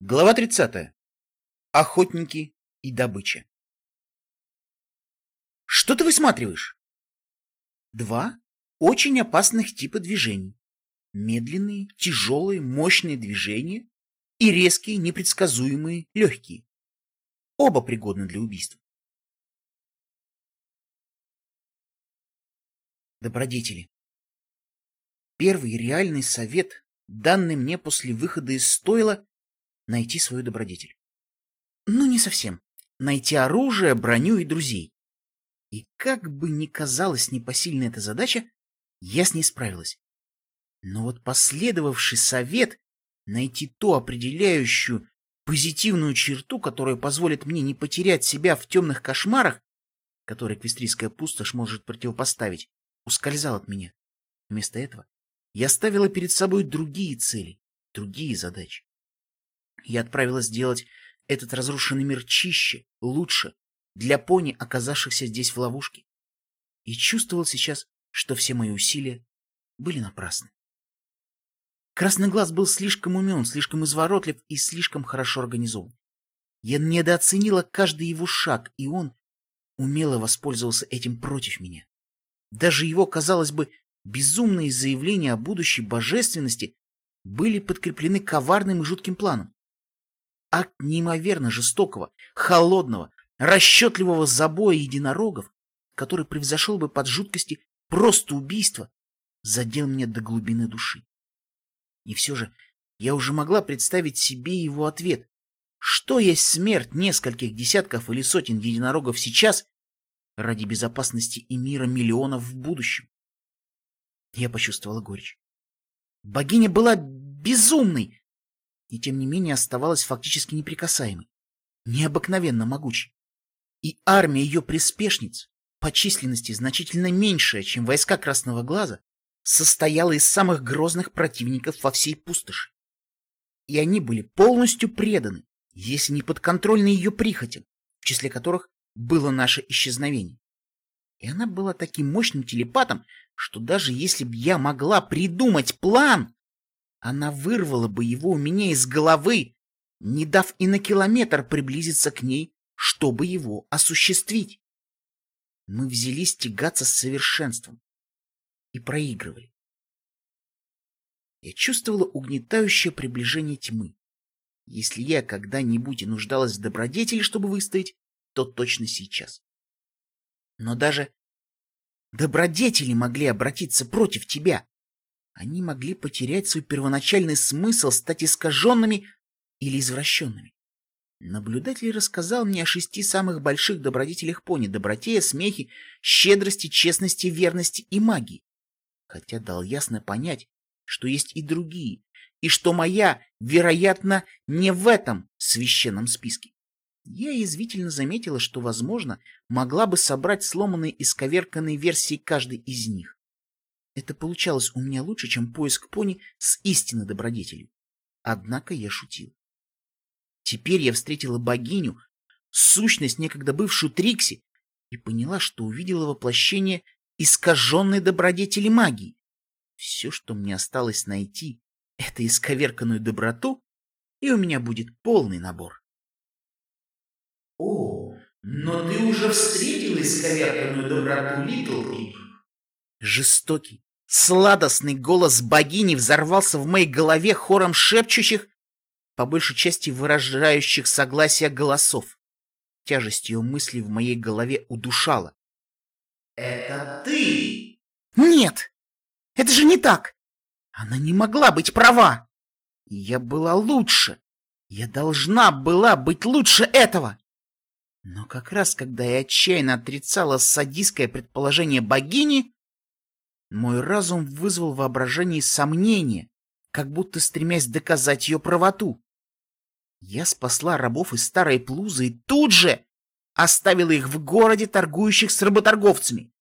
Глава 30. Охотники и добыча. Что ты высматриваешь? Два очень опасных типа движений. Медленные, тяжелые, мощные движения и резкие, непредсказуемые, легкие. Оба пригодны для убийства. Добродетели. Первый реальный совет, данный мне после выхода из стойла, найти свою добродетель. Ну, не совсем. Найти оружие, броню и друзей. И как бы ни казалась непосильной эта задача, я с ней справилась. Но вот последовавший совет найти ту определяющую позитивную черту, которая позволит мне не потерять себя в темных кошмарах, которые квестрийская пустошь может противопоставить, ускользал от меня. Вместо этого я ставила перед собой другие цели, другие задачи. Я отправилась делать этот разрушенный мир чище, лучше, для пони, оказавшихся здесь в ловушке. И чувствовал сейчас, что все мои усилия были напрасны. Красный глаз был слишком умен, слишком изворотлив и слишком хорошо организован. Я недооценила каждый его шаг, и он умело воспользовался этим против меня. Даже его, казалось бы, безумные заявления о будущей божественности были подкреплены коварным и жутким планом. Акт неимоверно жестокого, холодного, расчетливого забоя единорогов, который превзошел бы под жуткости просто убийство, задел меня до глубины души. И все же я уже могла представить себе его ответ. Что есть смерть нескольких десятков или сотен единорогов сейчас ради безопасности и мира миллионов в будущем? Я почувствовала горечь. Богиня была безумной, и тем не менее оставалась фактически неприкасаемой, необыкновенно могучей. И армия ее приспешниц, по численности значительно меньшая, чем войска Красного Глаза, состояла из самых грозных противников во всей пустоши. И они были полностью преданы, если не подконтрольны ее прихотям, в числе которых было наше исчезновение. И она была таким мощным телепатом, что даже если б я могла придумать план, она вырвала бы его у меня из головы, не дав и на километр приблизиться к ней, чтобы его осуществить. Мы взялись тягаться с совершенством и проигрывали. Я чувствовала угнетающее приближение тьмы. Если я когда-нибудь и нуждалась в добродетели, чтобы выстоять, то точно сейчас. Но даже добродетели могли обратиться против тебя. Они могли потерять свой первоначальный смысл, стать искаженными или извращенными. Наблюдатель рассказал мне о шести самых больших добродетелях пони — доброте, смехе, щедрости, честности, верности и магии. Хотя дал ясно понять, что есть и другие, и что моя, вероятно, не в этом священном списке. Я язвительно заметила, что, возможно, могла бы собрать сломанные и сковерканные версии каждой из них. Это получалось у меня лучше, чем поиск пони с истинной добродетелью. Однако я шутил. Теперь я встретила богиню, сущность, некогда бывшую Трикси, и поняла, что увидела воплощение искаженной добродетели магии. Все, что мне осталось найти, это исковерканную доброту, и у меня будет полный набор. О, но ты уже встретил исковерканную доброту, Литл Жестокий, Сладостный голос богини взорвался в моей голове хором шепчущих, по большей части выражающих согласие голосов. Тяжесть ее мыслей в моей голове удушала. «Это ты!» «Нет! Это же не так! Она не могла быть права! Я была лучше! Я должна была быть лучше этого!» Но как раз когда я отчаянно отрицала садистское предположение богини, мой разум вызвал воображение сомнения, как будто стремясь доказать ее правоту. Я спасла рабов из старой плузы и тут же оставила их в городе, торгующих с работорговцами.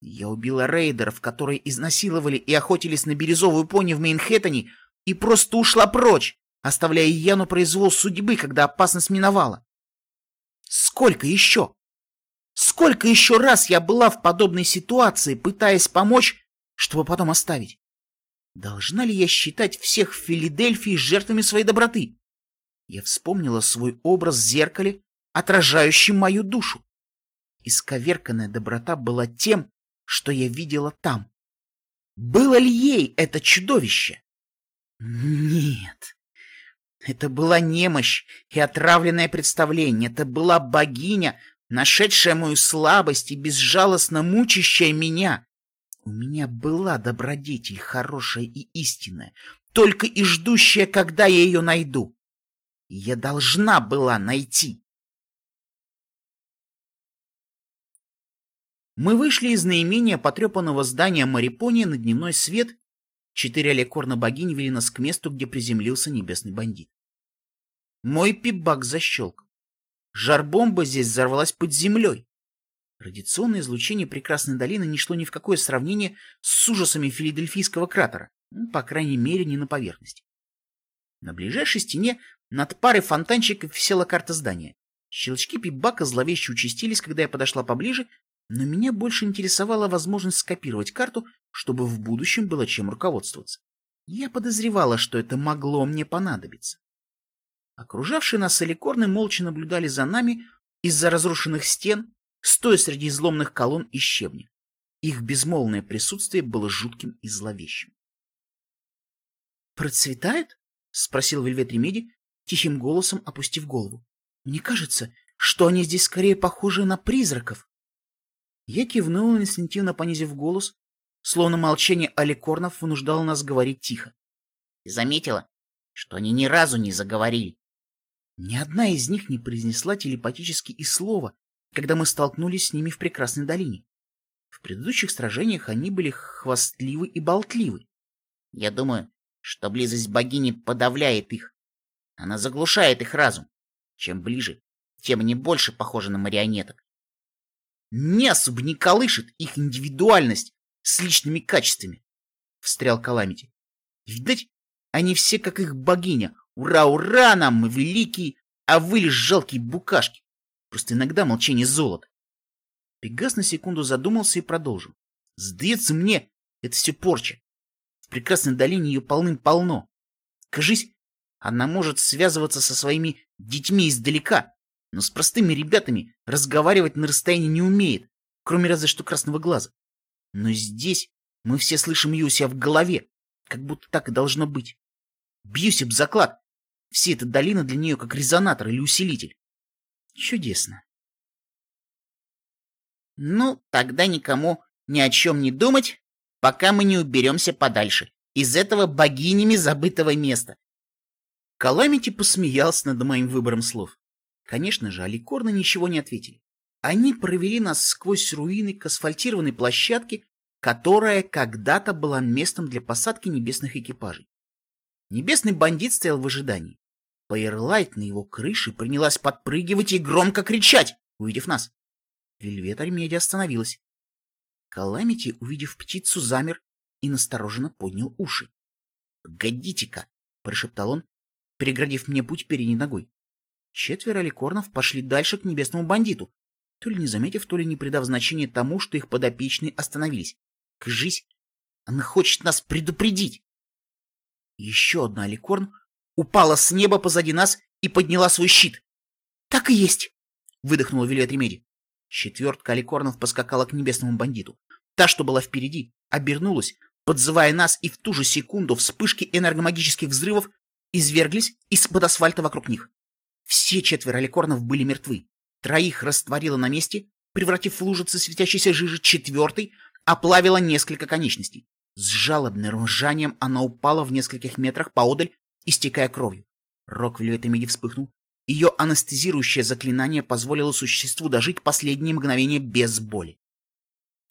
Я убила рейдеров, которые изнасиловали и охотились на бирюзовую пони в Мейнхэттене, и просто ушла прочь, оставляя Яну произвол судьбы, когда опасность миновала. Сколько еще? Сколько еще раз я была в подобной ситуации, пытаясь помочь, чтобы потом оставить? Должна ли я считать всех в Филадельфии жертвами своей доброты? Я вспомнила свой образ в зеркале, отражающий мою душу. Исковерканная доброта была тем, что я видела там. Было ли ей это чудовище? Нет. Это была немощь и отравленное представление. Это была богиня, нашедшая мою слабость и безжалостно мучащая меня. У меня была добродетель хорошая и истинная, только и ждущая, когда я ее найду. И я должна была найти. Мы вышли из наименее потрепанного здания Марипония на дневной свет. Четыре алекорна богини вели нас к месту, где приземлился небесный бандит. Мой пибак защелкал. Жар-бомба здесь взорвалась под землей. Радиационное излучение прекрасной долины не шло ни в какое сравнение с ужасами филадельфийского кратера, ну, по крайней мере, не на поверхности. На ближайшей стене над парой фонтанчиков висела карта здания. Щелчки пибака зловеще участились, когда я подошла поближе, но меня больше интересовала возможность скопировать карту, чтобы в будущем было чем руководствоваться. Я подозревала, что это могло мне понадобиться. Окружавшие нас аликорны молча наблюдали за нами из-за разрушенных стен, стоя среди изломных колонн и щебня. Их безмолвное присутствие было жутким и зловещим. «Процветает?» — спросил Вельвет Ремеди, тихим голосом опустив голову. «Мне кажется, что они здесь скорее похожи на призраков». Я кивнул, инстинктивно понизив голос, словно молчание Аликорнов вынуждало нас говорить тихо. Ты заметила, что они ни разу не заговорили? Ни одна из них не произнесла телепатически и слова, когда мы столкнулись с ними в прекрасной долине. В предыдущих сражениях они были хвастливы и болтливы. Я думаю, что близость богини подавляет их. Она заглушает их разум. Чем ближе, тем они больше похожи на марионеток не особо не колышет их индивидуальность с личными качествами, — встрял Каламити. Видать, они все как их богиня. Ура, ура нам, мы великие, а вы лишь жалкие букашки. Просто иногда молчание золото. Пегас на секунду задумался и продолжил. Сдается мне, это все порча. В прекрасной долине ее полным-полно. Кажись, она может связываться со своими детьми издалека, но с простыми ребятами разговаривать на расстоянии не умеет, кроме разве что красного глаза. Но здесь мы все слышим ее у себя в голове, как будто так и должно быть. Бьюсь об заклад. Все эта долина для нее как резонатор или усилитель. Чудесно. Ну, тогда никому ни о чем не думать, пока мы не уберемся подальше из этого богинями забытого места. Каламити посмеялся над моим выбором слов. Конечно же, аликорны ничего не ответили. Они провели нас сквозь руины к асфальтированной площадке, которая когда-то была местом для посадки небесных экипажей. Небесный бандит стоял в ожидании. Пайерлайт на его крыше принялась подпрыгивать и громко кричать, увидев нас. Вельвет Армеди остановилась. Каламити, увидев птицу, замер и настороженно поднял уши. — Погодите-ка! — прошептал он, переградив мне путь передней ногой. Четверо ликорнов пошли дальше к небесному бандиту, то ли не заметив, то ли не придав значения тому, что их подопечные остановились. Кажись, она хочет нас предупредить. Еще одна ликорн упала с неба позади нас и подняла свой щит. — Так и есть! — выдохнула Вилет Ремеди. Четвертка аликорнов поскакала к небесному бандиту. Та, что была впереди, обернулась, подзывая нас, и в ту же секунду вспышки энергомагических взрывов изверглись из-под асфальта вокруг них. Все четверо ликорнов были мертвы. Троих растворило на месте, превратив в лужицы светящейся жижи четвертый, оплавила несколько конечностей. С жалобным ржанием она упала в нескольких метрах поодаль, истекая кровью. Рок в Леветамиде вспыхнул. Ее анестезирующее заклинание позволило существу дожить последние мгновения без боли.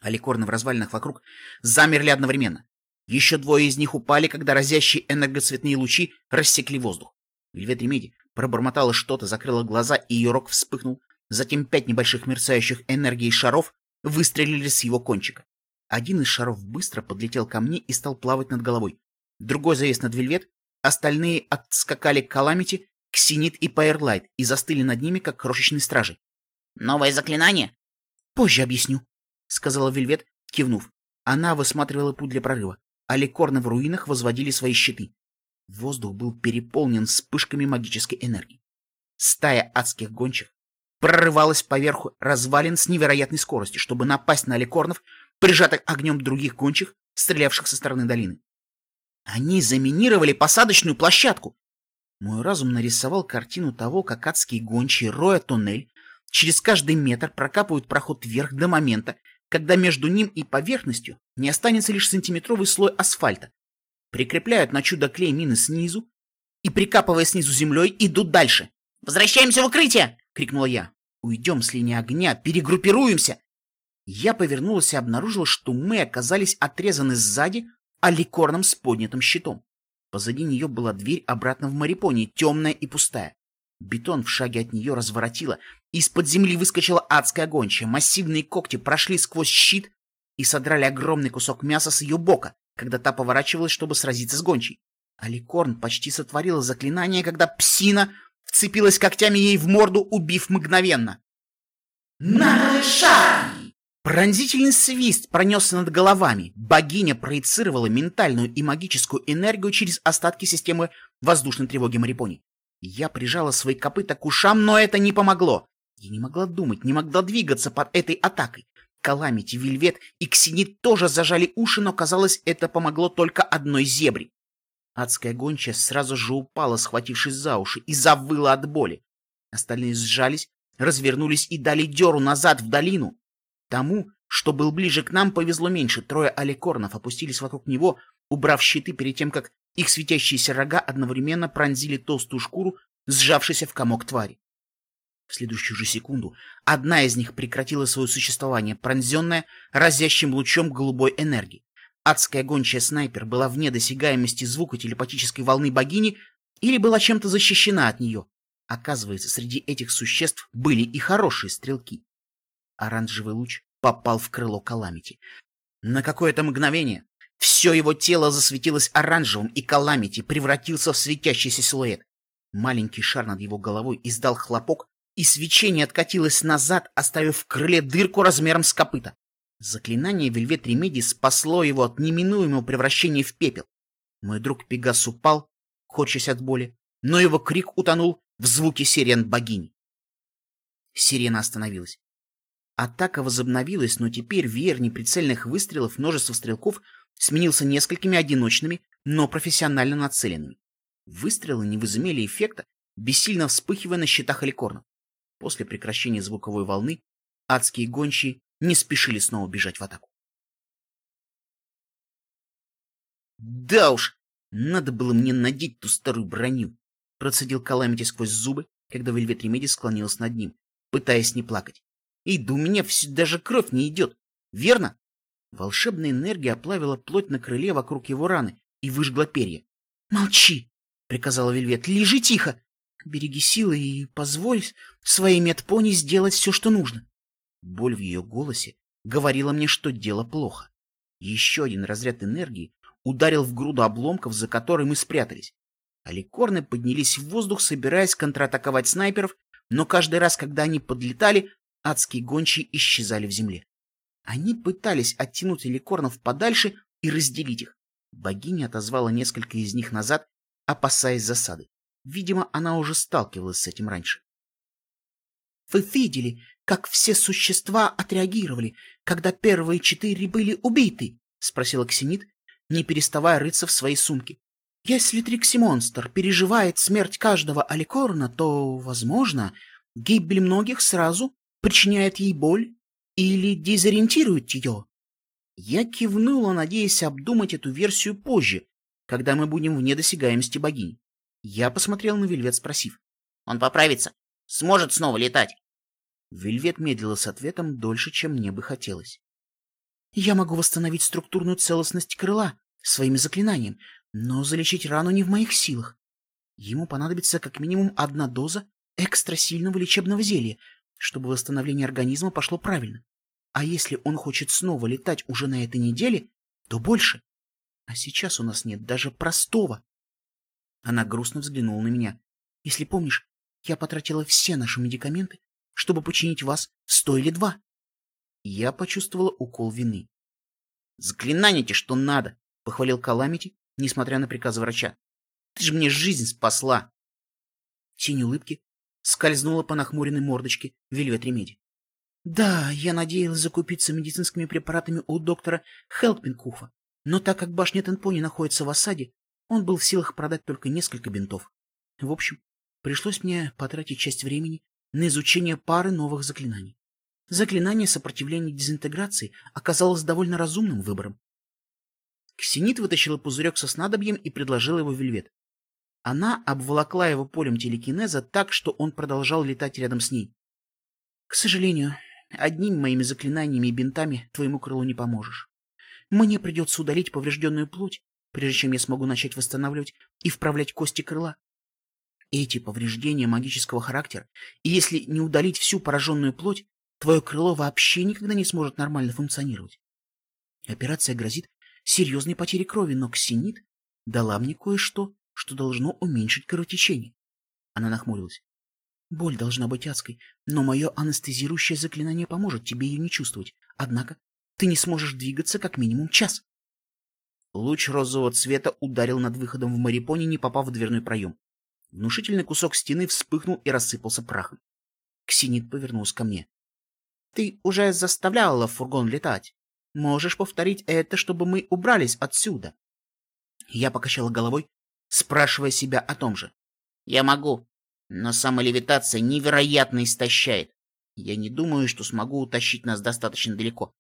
Аликорны в развалинах вокруг замерли одновременно. Еще двое из них упали, когда разящие энергоцветные лучи рассекли воздух. Вельвет Ремеди пробормотала что-то, закрыла глаза, и ее рог вспыхнул. Затем пять небольших мерцающих энергией шаров выстрелили с его кончика. Один из шаров быстро подлетел ко мне и стал плавать над головой. Другой завис над Вельвет, остальные отскакали к Каламити, Синит и Пайрлайт и застыли над ними, как крошечные стражи. «Новое заклинание?» «Позже объясню», — сказала Вельвет, кивнув. Она высматривала путь для прорыва, а ликорны в руинах возводили свои щиты. Воздух был переполнен вспышками магической энергии. Стая адских гончих прорывалась поверху развалин с невероятной скоростью, чтобы напасть на аликорнов, прижатых огнем других гончих, стрелявших со стороны долины. Они заминировали посадочную площадку. Мой разум нарисовал картину того, как адские гончие, роя туннель, через каждый метр прокапывают проход вверх до момента, когда между ним и поверхностью не останется лишь сантиметровый слой асфальта. Прикрепляют на чудо-клей мины снизу и, прикапывая снизу землей, идут дальше. «Возвращаемся в укрытие!» — крикнула я. «Уйдем с линии огня, перегруппируемся!» Я повернулась и обнаружила, что мы оказались отрезаны сзади аликорном с поднятым щитом. Позади нее была дверь обратно в Марипоне, темная и пустая. Бетон в шаге от нее разворотило, из-под земли выскочила адская гончая, массивные когти прошли сквозь щит и содрали огромный кусок мяса с ее бока, когда та поворачивалась, чтобы сразиться с гончей. Аликорн почти сотворила заклинание, когда псина вцепилась когтями ей в морду, убив мгновенно. «Наглый шаг!» Пронзительный свист пронесся над головами. Богиня проецировала ментальную и магическую энергию через остатки системы воздушной тревоги Марипони. Я прижала свои копыта к ушам, но это не помогло. Я не могла думать, не могла двигаться под этой атакой. Каламити, Вильвет и Ксенит тоже зажали уши, но, казалось, это помогло только одной зебре. Адская гончая сразу же упала, схватившись за уши, и завыла от боли. Остальные сжались, развернулись и дали деру назад в долину. Тому, что был ближе к нам, повезло меньше. Трое аликорнов опустились вокруг него, убрав щиты перед тем, как их светящиеся рога одновременно пронзили толстую шкуру, сжавшейся в комок твари. В следующую же секунду одна из них прекратила свое существование, пронзенная разящим лучом голубой энергии. Адская гончая снайпер была вне досягаемости звука телепатической волны богини или была чем-то защищена от нее. Оказывается, среди этих существ были и хорошие стрелки. Оранжевый луч попал в крыло Каламити. На какое-то мгновение все его тело засветилось оранжевым, и Каламити превратился в светящийся силуэт. Маленький шар над его головой издал хлопок, и свечение откатилось назад, оставив в крыле дырку размером с копыта. Заклинание Вельвет Ремеди спасло его от неминуемого превращения в пепел. Мой друг Пегас упал, хочась от боли, но его крик утонул в звуке сирен богини. Сирена остановилась. Атака возобновилась, но теперь веер неприцельных выстрелов множества стрелков сменился несколькими одиночными, но профессионально нацеленными. Выстрелы не возымели эффекта, бессильно вспыхивая на щитах аликорнов. После прекращения звуковой волны адские гончие не спешили снова бежать в атаку. «Да уж, надо было мне надеть ту старую броню!» Процедил Каламити сквозь зубы, когда Вельвет Ремеди склонилась над ним, пытаясь не плакать. И да у меня все, даже кровь не идет. Верно? Волшебная энергия оплавила плоть на крыле вокруг его раны и выжгла перья. «Молчи!» — приказала Вельвет. «Лежи тихо! Береги силы и позволь своей медпони сделать все, что нужно!» Боль в ее голосе говорила мне, что дело плохо. Еще один разряд энергии ударил в груду обломков, за которой мы спрятались. Аликорны поднялись в воздух, собираясь контратаковать снайперов, но каждый раз, когда они подлетали, адские гончие исчезали в земле. Они пытались оттянуть ликорнов подальше и разделить их. Богиня отозвала несколько из них назад, опасаясь засады. Видимо, она уже сталкивалась с этим раньше. «Вы видели, как все существа отреагировали, когда первые четыре были убиты?» — спросила Ксенит, не переставая рыться в своей сумке. «Если Трикси-монстр переживает смерть каждого Аликорна, то, возможно, гибель многих сразу причиняет ей боль или дезориентирует ее. Я кивнула, надеясь обдумать эту версию позже, когда мы будем вне досягаемости богини. Я посмотрел на Вельвет, спросив. «Он поправится? Сможет снова летать?» Вельвет медлила с ответом дольше, чем мне бы хотелось. «Я могу восстановить структурную целостность крыла своими заклинанием, но залечить рану не в моих силах. Ему понадобится как минимум одна доза экстрасильного лечебного зелья, чтобы восстановление организма пошло правильно. А если он хочет снова летать уже на этой неделе, то больше. А сейчас у нас нет даже простого. Она грустно взглянула на меня. Если помнишь, я потратила все наши медикаменты, чтобы починить вас сто или два. Я почувствовала укол вины. Заклинаните, что надо, похвалил Каламити, несмотря на приказ врача. Ты же мне жизнь спасла. Тень улыбки скользнула по нахмуренной мордочке Вельвет Ремеди. Да, я надеялась закупиться медицинскими препаратами у доктора Хелпинкуфа, но так как башня Тенпони находится в осаде, он был в силах продать только несколько бинтов. В общем, пришлось мне потратить часть времени на изучение пары новых заклинаний. Заклинание сопротивления дезинтеграции оказалось довольно разумным выбором. Ксенит вытащила пузырек со снадобьем и предложила его Вельвет. Она обволокла его полем телекинеза так, что он продолжал летать рядом с ней. К сожалению, одними моими заклинаниями и бинтами твоему крылу не поможешь. Мне придется удалить поврежденную плоть, прежде чем я смогу начать восстанавливать и вправлять кости крыла. Эти повреждения магического характера, и если не удалить всю пораженную плоть, твое крыло вообще никогда не сможет нормально функционировать. Операция грозит серьезной потерей крови, но Ксенит дала мне кое-что, что должно уменьшить кровотечение. Она нахмурилась. Боль должна быть адской, но мое анестезирующее заклинание поможет тебе ее не чувствовать. Однако ты не сможешь двигаться как минимум час. Луч розового цвета ударил над выходом в Марипоне, не попав в дверной проем. Внушительный кусок стены вспыхнул и рассыпался прахом. Ксенит повернулась ко мне. — Ты уже заставляла фургон летать. Можешь повторить это, чтобы мы убрались отсюда? Я покачала головой, спрашивая себя о том же. — Я могу, но самолевитация невероятно истощает. Я не думаю, что смогу утащить нас достаточно далеко.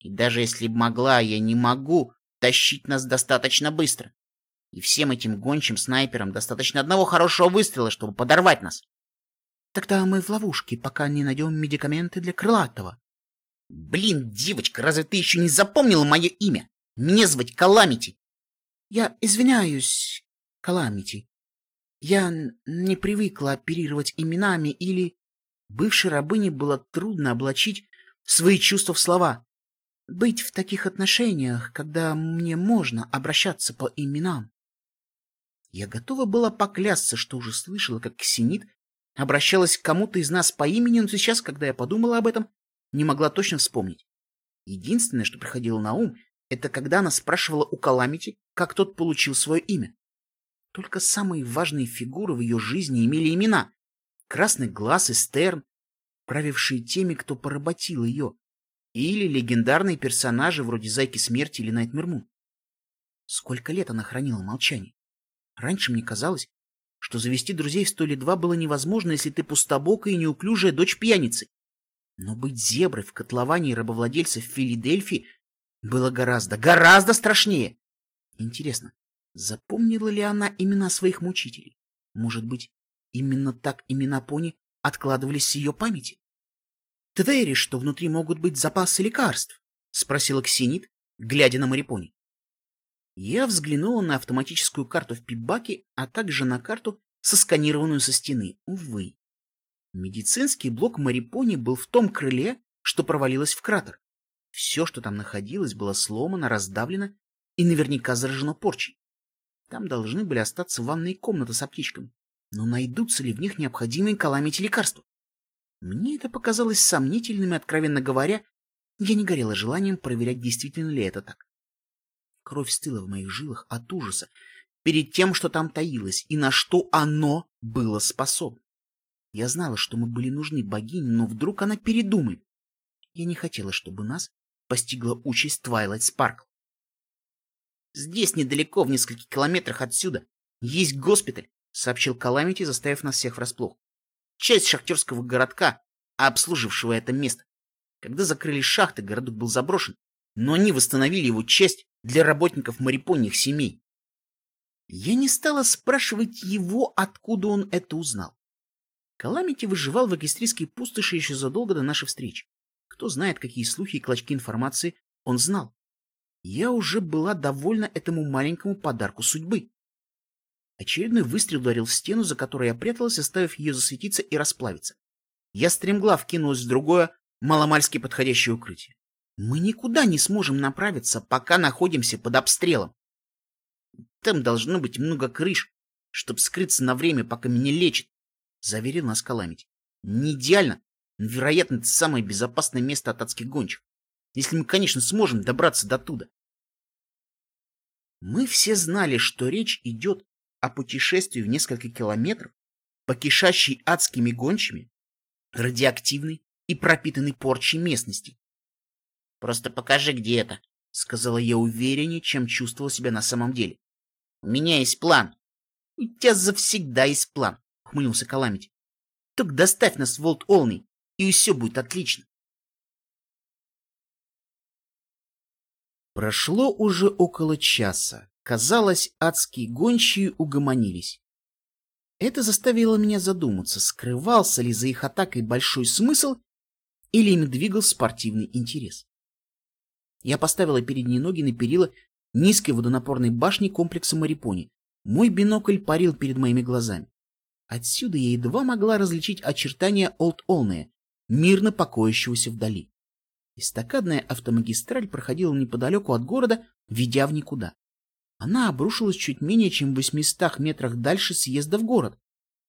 И даже если б могла, я не могу тащить нас достаточно быстро. И всем этим гончим снайперам достаточно одного хорошего выстрела, чтобы подорвать нас. Тогда мы в ловушке, пока не найдем медикаменты для крылатого. Блин, девочка, разве ты еще не запомнила мое имя? Мне звать Каламити. Я извиняюсь, Каламити. Я не привыкла оперировать именами или... Бывшей рабыне было трудно облачить свои чувства в слова. Быть в таких отношениях, когда мне можно обращаться по именам. Я готова была поклясться, что уже слышала, как Ксенит обращалась к кому-то из нас по имени, но сейчас, когда я подумала об этом, не могла точно вспомнить. Единственное, что приходило на ум, это когда она спрашивала у Каламити, как тот получил свое имя. Только самые важные фигуры в ее жизни имели имена. Красный глаз и Стерн, правившие теми, кто поработил ее, или легендарные персонажи вроде Зайки Смерти или Найтмермун. Сколько лет она хранила молчание? Раньше мне казалось, что завести друзей в сто два было невозможно, если ты пустобокая и неуклюжая дочь пьяницы. Но быть зеброй в котловании рабовладельцев Филадельфии было гораздо, гораздо страшнее. Интересно, запомнила ли она имена своих мучителей? Может быть, именно так имена пони откладывались с ее памяти? — Ты веришь, что внутри могут быть запасы лекарств? — спросила Ксенит, глядя на Марипони. Я взглянула на автоматическую карту в пипбаке, а также на карту, сосканированную со стены. Увы. Медицинский блок Марипони был в том крыле, что провалилось в кратер. Все, что там находилось, было сломано, раздавлено и наверняка заражено порчей. Там должны были остаться ванные комнаты с аптечками. Но найдутся ли в них необходимые каламити лекарства? Мне это показалось сомнительным и, откровенно говоря, я не горела желанием проверять, действительно ли это так. Кровь стыла в моих жилах от ужаса перед тем, что там таилось, и на что оно было способно. Я знала, что мы были нужны богине, но вдруг она передумает. Я не хотела, чтобы нас постигла участь Твайлайт Спаркл. «Здесь, недалеко, в нескольких километрах отсюда, есть госпиталь», — сообщил Каламити, заставив нас всех врасплох. «Часть шахтерского городка, обслужившего это место. Когда закрыли шахты, городок был заброшен, но они восстановили его часть для работников морепонных семей. Я не стала спрашивать его, откуда он это узнал. Каламити выживал в эквестрийской пустоши еще задолго до нашей встречи. Кто знает, какие слухи и клочки информации он знал. Я уже была довольна этому маленькому подарку судьбы. Очередной выстрел ударил в стену, за которой я пряталась, оставив ее засветиться и расплавиться. Я стремглав кинулась в другое, маломальски подходящее укрытие. Мы никуда не сможем направиться, пока находимся под обстрелом. Там должно быть много крыш, чтобы скрыться на время, пока меня лечат, — заверил нас Каламити. Не идеально, но, вероятно, это самое безопасное место от адских гончих. Если мы, конечно, сможем добраться до туда. Мы все знали, что речь идет о путешествии в несколько километров по кишащей адскими гончими, радиоактивной и пропитанной порчей местности. «Просто покажи, где это», — сказала я увереннее, чем чувствовала себя на самом деле. «У меня есть план». «У тебя завсегда есть план», — ухмыльнулся Каламити. «Так доставь нас в Волт Олный, и все будет отлично». Прошло уже около часа. Казалось, адские гончие угомонились. Это заставило меня задуматься, скрывался ли за их атакой большой смысл или ими двигал спортивный интерес. Я поставила передние ноги на перила низкой водонапорной башни комплекса Марипони. Мой бинокль парил перед моими глазами. Отсюда я едва могла различить очертания Олд-Олнея, мирно покоящегося вдали. Эстакадная автомагистраль проходила неподалеку от города, ведя в никуда. Она обрушилась чуть менее чем в 800 метрах дальше съезда в город,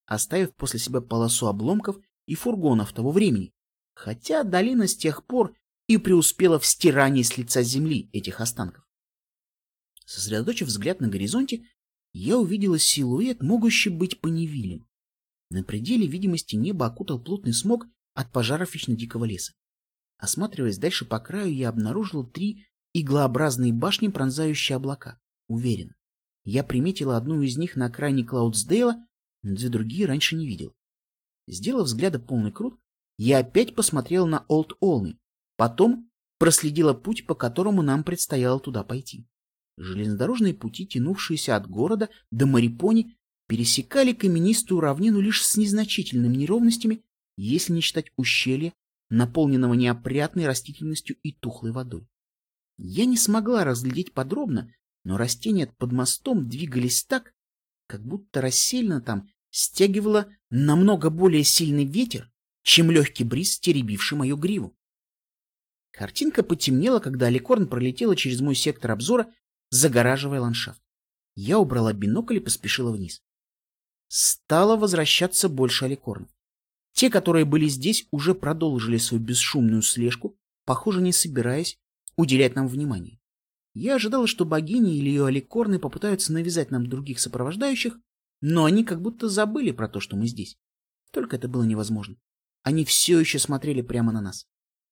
оставив после себя полосу обломков и фургонов того времени, хотя долина с тех пор и преуспела в стирании с лица земли этих останков. Сосредоточив взгляд на горизонте, я увидела силуэт, могущий быть поневилен. На пределе видимости неба окутал плотный смог от пожаров вечно дикого леса. Осматриваясь дальше по краю, я обнаружил три иглообразные башни, пронзающие облака. Уверен. Я приметила одну из них на окраине Клаудсдейла, но две другие раньше не видел. Сделав взгляда полный круг, я опять посмотрел на Олд Олны, потом проследила путь, по которому нам предстояло туда пойти. Железнодорожные пути, тянувшиеся от города до Марипони, пересекали каменистую равнину лишь с незначительными неровностями, если не считать ущелья, наполненного неопрятной растительностью и тухлой водой. Я не смогла разглядеть подробно, но растения под мостом двигались так, как будто рассеянно там стягивало намного более сильный ветер, чем легкий бриз, теребивший мою гриву. Картинка потемнела, когда Аликорн пролетела через мой сектор обзора, загораживая ландшафт. Я убрала бинокль и поспешила вниз. Стало возвращаться больше Аликорнов. Те, которые были здесь, уже продолжили свою бесшумную слежку, похоже, не собираясь уделять нам внимание. Я ожидала, что богини или ее аликорны попытаются навязать нам других сопровождающих, но они как будто забыли про то, что мы здесь. Только это было невозможно. Они все еще смотрели прямо на нас.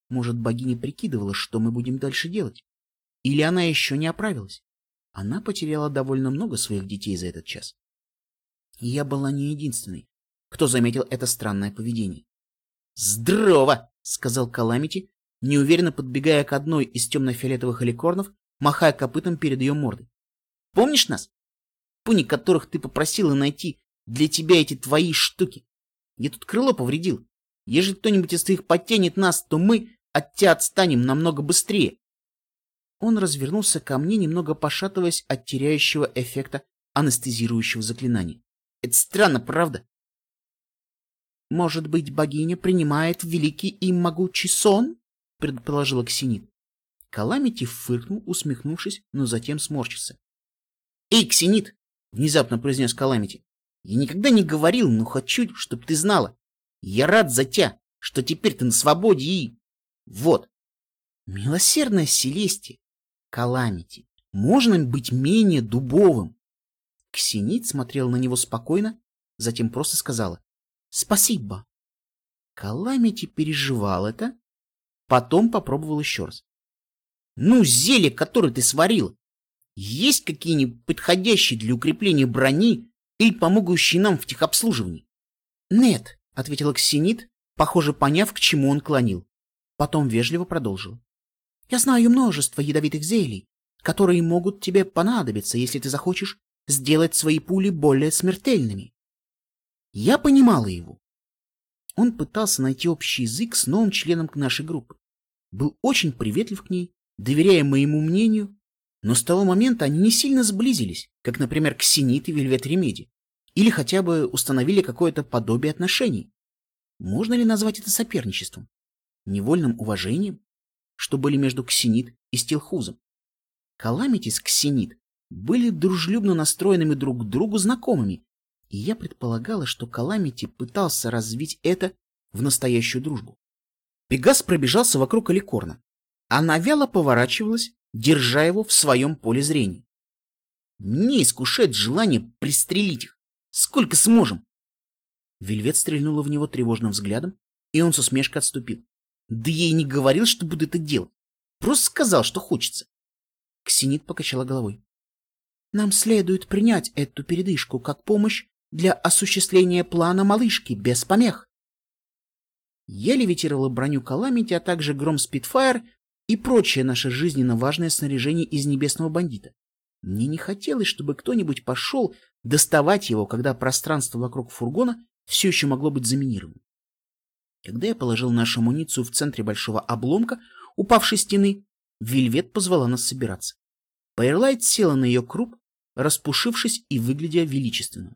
Может, богиня прикидывала, что мы будем дальше делать? Или она еще не оправилась? Она потеряла довольно много своих детей за этот час. Я была не единственной, кто заметил это странное поведение. «Здорово!» — сказал Каламити, неуверенно подбегая к одной из темно-фиолетовых аликорнов, махая копытом перед ее мордой. «Помнишь нас? Пуни, которых ты попросила найти для тебя эти твои штуки. Я тут крыло повредил. Если кто-нибудь из твоих подтянет нас, то мы от тебя отстанем намного быстрее». Он развернулся ко мне, немного пошатываясь от теряющего эффекта анестезирующего заклинания. «Это странно, правда?» «Может быть, богиня принимает великий и могучий сон?» — предположила Ксенит. Каламити фыркнул, усмехнувшись, но затем сморщился. «Эй, Ксенит!» — внезапно произнес Каламити. «Я никогда не говорил, но хочу, чтобы ты знала. Я рад за тебя, что теперь ты на свободе и... Вот!» «Милосердная Селестия! Каламити! Можно быть менее дубовым?» Ксенит смотрел на него спокойно, затем просто сказала. Спасибо. Каламити переживал это, потом попробовал еще раз. Ну, зелье, которое ты сварил, есть какие-нибудь подходящие для укрепления брони или помогающие нам в техобслуживании? Нет, ответила Ксенит, похоже, поняв, к чему он клонил. Потом вежливо продолжил. Я знаю множество ядовитых зелий, которые могут тебе понадобиться, если ты захочешь сделать свои пули более смертельными. Я понимала его. Он пытался найти общий язык с новым членом нашей группы. Был очень приветлив к ней, доверяя моему мнению, но с того момента они не сильно сблизились, как, например, Ксенит и Вельвет Ремеди, или хотя бы установили какое-то подобие отношений. Можно ли назвать это соперничеством? Невольным уважением? Что были между Ксенит и Стилхузом? Каламити с Ксенит были дружелюбно настроенными друг к другу знакомыми, и я предполагала, что Каламити пытался развить это в настоящую дружбу. Пегас пробежался вокруг Аликорна. Она вяло поворачивалась, держа его в своем поле зрения. Мне искушает желание пристрелить их. Сколько сможем. Вельвет стрельнула в него тревожным взглядом, и он с усмешкой отступил. Да и не говорил, что буду это делать. Просто сказал, что хочется. Ксенит покачала головой. Нам следует принять эту передышку как помощь для осуществления плана малышки без помех. Я левитировала броню Каламити, а также гром Спитфайр и прочее наше жизненно важное снаряжение из небесного бандита. Мне не хотелось, чтобы кто-нибудь пошел доставать его, когда пространство вокруг фургона все еще могло быть заминировано. Когда я положил нашу амуницию в центре большого обломка, упавшей стены, Вильвет позвала нас собираться. Пайерлайт села на ее круп, распушившись и выглядя величественно.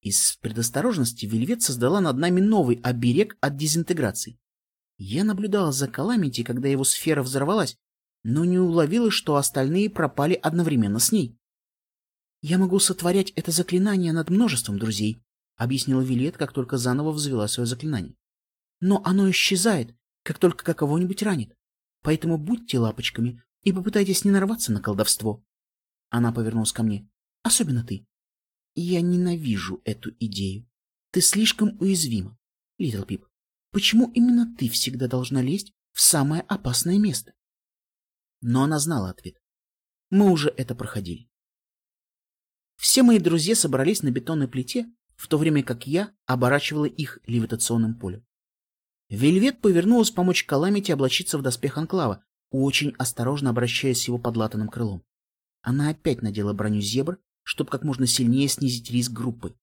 Из предосторожности Вельвет создала над нами новый оберег от дезинтеграции. Я наблюдала за Каламити, когда его сфера взорвалась, но не уловила, что остальные пропали одновременно с ней. «Я могу сотворять это заклинание над множеством друзей», — объяснила Вильет, как только заново взвела свое заклинание. «Но оно исчезает, как только какого-нибудь ранит. Поэтому будьте лапочками и попытайтесь не нарваться на колдовство». Она повернулась ко мне. «Особенно ты. Я ненавижу эту идею. Ты слишком уязвима, Литл Пип. Почему именно ты всегда должна лезть в самое опасное место? Но она знала ответ. Мы уже это проходили. Все мои друзья собрались на бетонной плите, в то время как я оборачивала их левитационным полем. Вельвет повернулась помочь Каламити облачиться в доспех Анклава, очень осторожно обращаясь с его подлатанным крылом. Она опять надела броню зебр чтобы как можно сильнее снизить риск группы.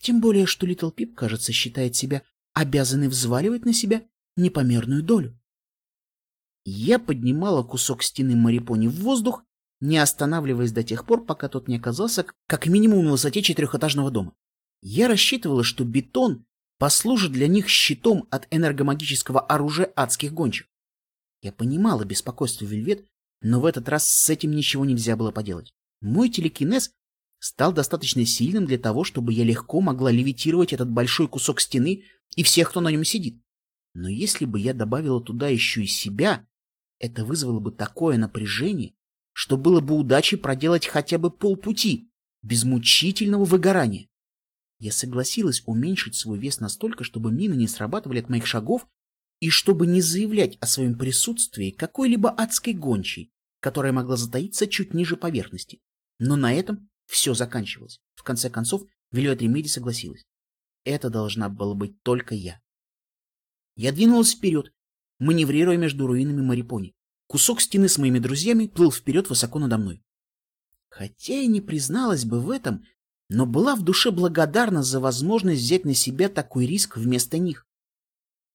Тем более, что Литл Пип, кажется, считает себя обязанной взваливать на себя непомерную долю. Я поднимала кусок стены Марипони в воздух, не останавливаясь до тех пор, пока тот не оказался как минимум на высоте четырехэтажного дома. Я рассчитывала, что бетон послужит для них щитом от энергомагического оружия адских гончих. Я понимала беспокойство Вельвет, но в этот раз с этим ничего нельзя было поделать. Мой телекинез стал достаточно сильным для того, чтобы я легко могла левитировать этот большой кусок стены и всех, кто на нем сидит. Но если бы я добавила туда еще и себя, это вызвало бы такое напряжение, что было бы удачей проделать хотя бы полпути, без мучительного выгорания. Я согласилась уменьшить свой вес настолько, чтобы мины не срабатывали от моих шагов, и чтобы не заявлять о своем присутствии какой-либо адской гончей, которая могла затаиться чуть ниже поверхности. Но на этом все заканчивалось. В конце концов, Вильот Ремиди согласилась. Это должна была быть только я. Я двинулась вперед, маневрируя между руинами Марипони. Кусок стены с моими друзьями плыл вперед высоко надо мной. Хотя и не призналась бы в этом, но была в душе благодарна за возможность взять на себя такой риск вместо них.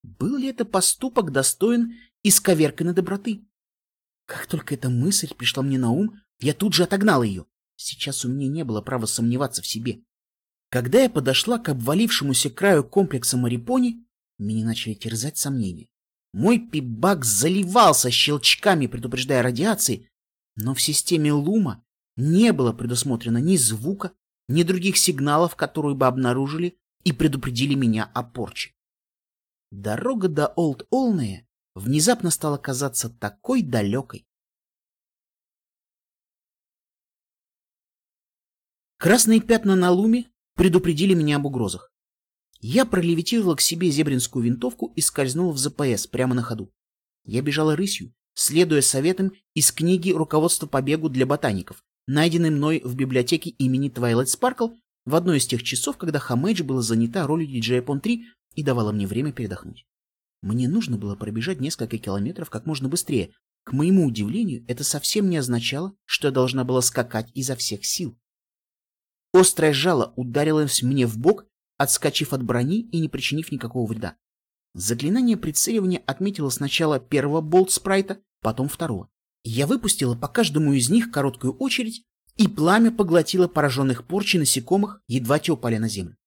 Был ли это поступок достоин исковерканной доброты? Как только эта мысль пришла мне на ум, я тут же отогнал ее. Сейчас у меня не было права сомневаться в себе. Когда я подошла к обвалившемуся краю комплекса Марипони, меня начали терзать сомнения. Мой пибак заливался щелчками, предупреждая радиации, но в системе Лума не было предусмотрено ни звука, ни других сигналов, которые бы обнаружили и предупредили меня о порче. Дорога до Олд-Олнея внезапно стала казаться такой далекой. Красные пятна на луме предупредили меня об угрозах. Я пролевитировала к себе зебринскую винтовку и скользнула в ЗПС прямо на ходу. Я бежала рысью, следуя советам из книги «Руководство по бегу для ботаников», найденной мной в библиотеке имени Твайлайт Спаркл в одной из тех часов, когда Хамэдж была занята ролью диджея Пон-3 и давала мне время передохнуть. Мне нужно было пробежать несколько километров как можно быстрее. К моему удивлению, это совсем не означало, что я должна была скакать изо всех сил. Острое жало ударилось мне в бок, отскочив от брони и не причинив никакого вреда. Заклинание прицеливания отметило сначала первого болт-спрайта, потом второго. Я выпустила по каждому из них короткую очередь, и пламя поглотило пораженных порчи насекомых, едва те упали на землю.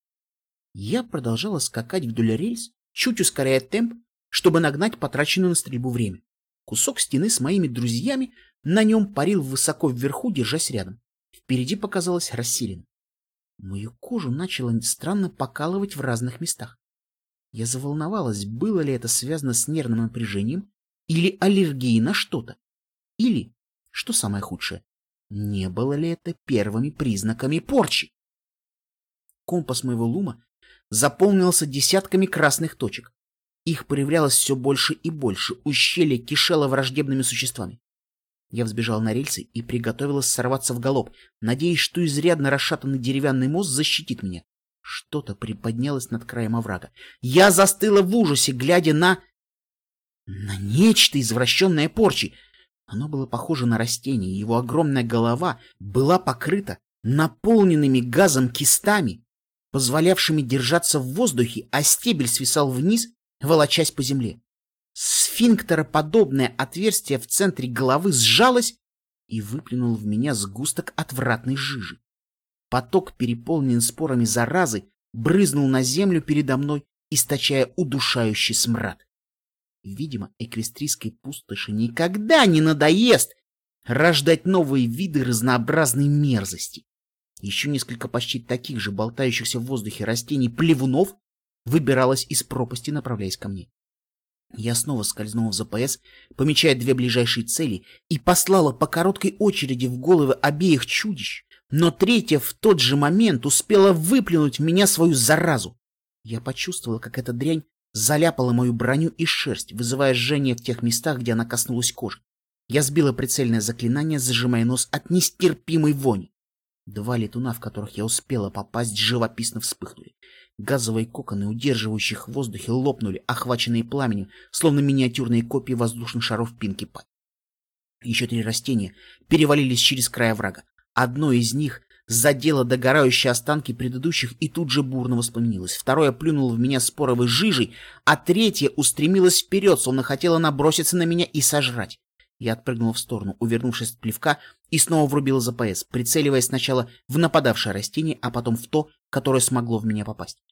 Я продолжала скакать вдоль рельс, чуть ускоряя темп, чтобы нагнать потраченное на стрельбу время. Кусок стены с моими друзьями на нем парил высоко вверху, держась рядом. Впереди показалось рассилен. Мою кожу начало странно покалывать в разных местах. Я заволновалась, было ли это связано с нервным напряжением или аллергией на что-то. Или, что самое худшее, Не было ли это первыми признаками порчи? Компас моего лума заполнился десятками красных точек. Их появлялось все больше и больше, ущелье кишело враждебными существами. Я взбежал на рельсы и приготовилась сорваться в галоп, надеясь, что изрядно расшатанный деревянный мост защитит меня. Что-то приподнялось над краем оврага. Я застыла в ужасе, глядя на... на нечто извращенное порчей. Оно было похоже на растение, его огромная голова была покрыта наполненными газом кистами, позволявшими держаться в воздухе, а стебель свисал вниз, волочась по земле. Сфинктероподобное отверстие в центре головы сжалось и выплюнул в меня сгусток отвратной жижи. Поток, переполненный спорами заразы, брызнул на землю передо мной, источая удушающий смрад. Видимо, эквестрийской пустоши никогда не надоест рождать новые виды разнообразной мерзости. Еще несколько почти таких же болтающихся в воздухе растений плевунов выбиралось из пропасти, направляясь ко мне. Я снова скользнула в ЗПС, помечая две ближайшие цели, и послала по короткой очереди в головы обеих чудищ, но третья в тот же момент успела выплюнуть в меня свою заразу. Я почувствовала, как эта дрянь заляпала мою броню и шерсть, вызывая жжение в тех местах, где она коснулась кожи. Я сбила прицельное заклинание, зажимая нос от нестерпимой вони. Два летуна, в которых я успела попасть, живописно вспыхнули. Газовые коконы, удерживающие их в воздухе, лопнули, охваченные пламенем, словно миниатюрные копии воздушных шаров Пинки Пай. Еще три растения перевалились через край врага. Одно из них задело догорающие останки предыдущих и тут же бурно воспламенилось. Второе плюнуло в меня споровой жижей, а третье устремилось вперед, словно хотело наброситься на меня и сожрать. Я отпрыгнул в сторону, увернувшись от плевка, и снова врубил ЗПС, прицеливаясь сначала в нападавшее растение, а потом в то, которое смогло в меня попасть.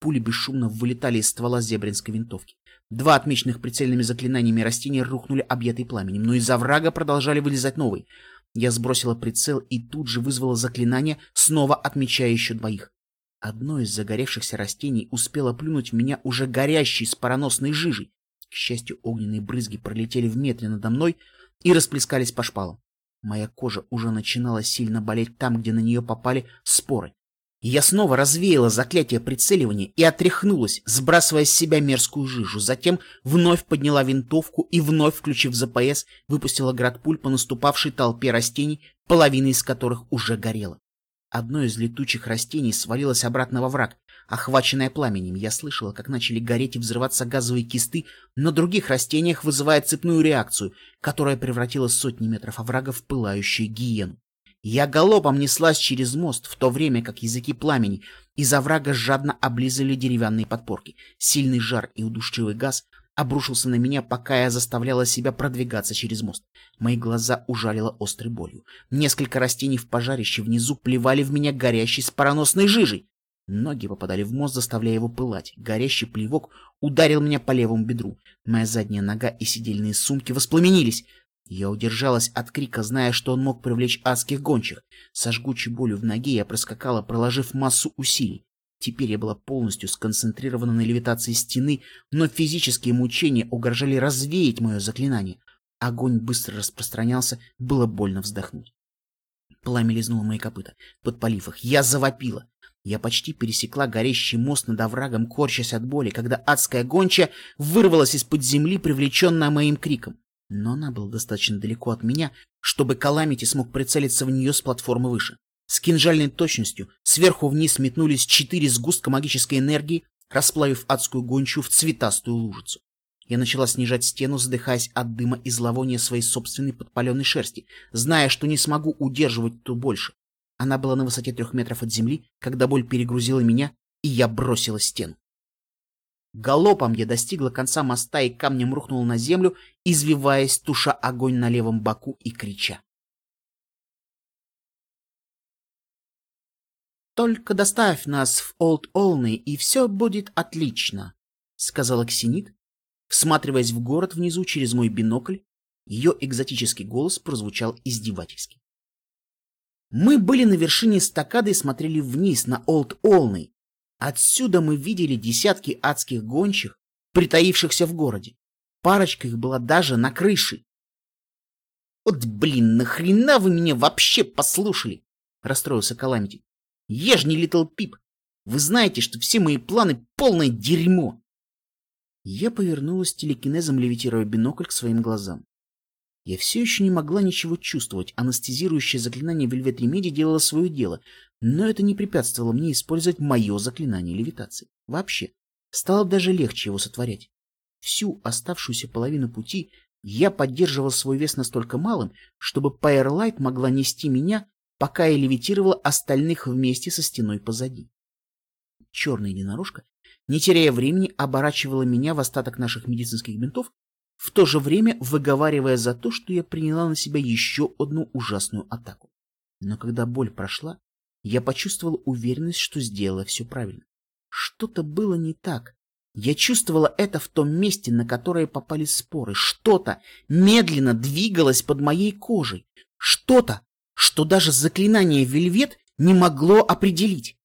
Пули бесшумно вылетали из ствола зебринской винтовки. Два отмеченных прицельными заклинаниями растения рухнули объятые пламенем, но из врага продолжали вылезать новые. Я сбросила прицел и тут же вызвала заклинание, снова отмечая еще двоих. Одно из загоревшихся растений успело плюнуть в меня уже горящей спороносной жижей. К счастью, огненные брызги пролетели в метре надо мной и расплескались по шпалам. Моя кожа уже начинала сильно болеть там, где на нее попали споры. Я снова развеяла заклятие прицеливания и отряхнулась, сбрасывая с себя мерзкую жижу. Затем вновь подняла винтовку и, вновь включив ЗПС, выпустила град пуль по наступавшей толпе растений, половина из которых уже горела. Одно из летучих растений свалилось обратно во враг, охваченное пламенем. Я слышала, как начали гореть и взрываться газовые кисты на других растениях, вызывая цепную реакцию, которая превратила сотни метров оврага в пылающую гиену. Я галопом неслась через мост, в то время как языки пламени из оврага жадно облизывали деревянные подпорки. Сильный жар и удушливый газ обрушился на меня, пока я заставляла себя продвигаться через мост. Мои глаза ужалило острой болью. Несколько растений в пожарище внизу плевали в меня горящей спороносной жижей. Ноги попадали в мост, заставляя его пылать. Горящий плевок ударил меня по левому бедру. Моя задняя нога и сидельные сумки воспламенились. Я удержалась от крика, зная, что он мог привлечь адских гончих. Со жгучей болью в ноге я проскакала, проложив массу усилий. Теперь я была полностью сконцентрирована на левитации стены, но физические мучения угрожали развеять мое заклинание. Огонь быстро распространялся, было больно вздохнуть. Пламя лизнуло мои копыта, подпалив их. Я завопила. Я почти пересекла горящий мост над оврагом, корчась от боли, когда адская гончая вырвалась из-под земли, привлеченная моим криком. Но она была достаточно далеко от меня, чтобы Каламити смог прицелиться в нее с платформы выше. С кинжальной точностью сверху вниз метнулись четыре сгустка магической энергии, расплавив адскую гончую в цветастую лужицу. Я начала снижать стену, задыхаясь от дыма и зловония своей собственной подпаленной шерсти, зная, что не смогу удерживать ту больше. Она была на высоте трех метров от земли, когда боль перегрузила меня, и я бросила стену. Галопом я достигла конца моста и камнем рухнула на землю, извиваясь, туша огонь на левом боку и крича. «Только доставь нас в Олд Олны, и все будет отлично», — сказала Ксенит, всматриваясь в город внизу через мой бинокль. Ее экзотический голос прозвучал издевательски. Мы были на вершине стакады и смотрели вниз на Олд Олны. Отсюда мы видели десятки адских гончих, притаившихся в городе. Парочка их была даже на крыше. Вот, блин, нахрена вы меня вообще послушали? Расстроился Каламити. Я ж не Литл Пип. Вы знаете, что все мои планы полное дерьмо. Я повернулась телекинезом, левитируя бинокль к своим глазам. Я все еще не могла ничего чувствовать. Анестезирующее заклинание Вельвет Ремеди делало свое дело, но это не препятствовало мне использовать мое заклинание левитации. Вообще, стало даже легче его сотворять. Всю оставшуюся половину пути я поддерживал свой вес настолько малым, чтобы Пайерлайт могла нести меня, пока я левитировала остальных вместе со стеной позади. Черная единорожка, не теряя времени, оборачивала меня в остаток наших медицинских бинтов в то же время выговаривая за то, что я приняла на себя еще одну ужасную атаку. Но когда боль прошла, я почувствовала уверенность, что сделала все правильно. Что-то было не так. Я чувствовала это в том месте, на которое попали споры. Что-то медленно двигалось под моей кожей. Что-то, что даже заклинание Вельвет не могло определить.